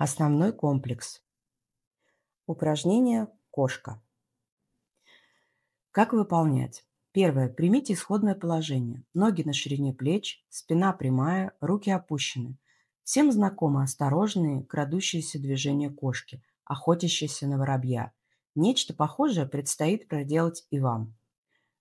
Основной комплекс. Упражнение «Кошка». Как выполнять? Первое. Примите исходное положение. Ноги на ширине плеч, спина прямая, руки опущены. Всем знакомы осторожные, крадущиеся движения кошки, охотящиеся на воробья. Нечто похожее предстоит проделать и вам.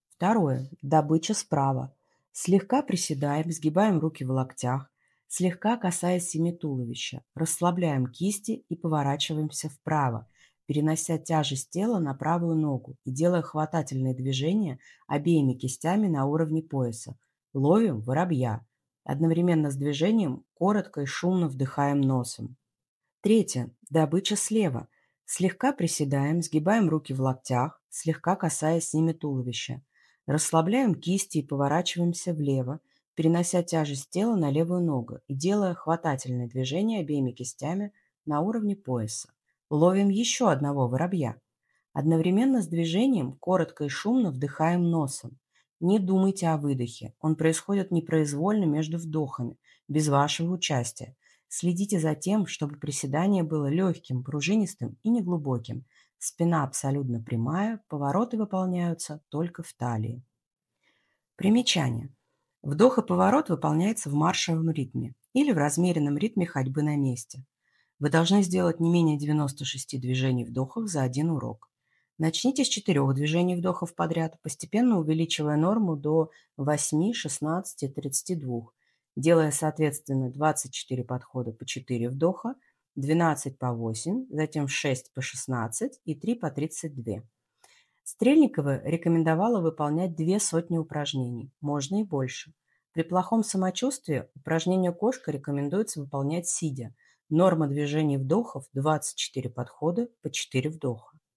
Второе. Добыча справа. Слегка приседаем, сгибаем руки в локтях, слегка касаясь семи туловища, расслабляем кисти и поворачиваемся вправо, перенося тяжесть тела на правую ногу и делая хватательные движения обеими кистями на уровне пояса. Ловим воробья. Одновременно с движением коротко и шумно вдыхаем носом. Третье. Добыча слева. Слегка приседаем, сгибаем руки в локтях, слегка касаясь ними туловища. Расслабляем кисти и поворачиваемся влево, перенося тяжесть тела на левую ногу и делая хватательные движения обеими кистями на уровне пояса. Ловим еще одного воробья. Одновременно с движением коротко и шумно вдыхаем носом. Не думайте о выдохе. Он происходит непроизвольно между вдохами, без вашего участия. Следите за тем, чтобы приседание было легким, пружинистым и неглубоким, Спина абсолютно прямая, повороты выполняются только в талии. Примечание. Вдох и поворот выполняется в маршевом ритме или в размеренном ритме ходьбы на месте. Вы должны сделать не менее 96 движений вдохов за один урок. Начните с 4 движений вдохов подряд, постепенно увеличивая норму до 8, 16, 32, делая соответственно 24 подхода по 4 вдоха, 12 по 8, затем 6 по 16 и 3 по 32. Стрельникова рекомендовала выполнять две сотни упражнений, можно и больше. При плохом самочувствии упражнение кошка рекомендуется выполнять сидя. Норма движений вдохов 24 подхода по 4 вдоха.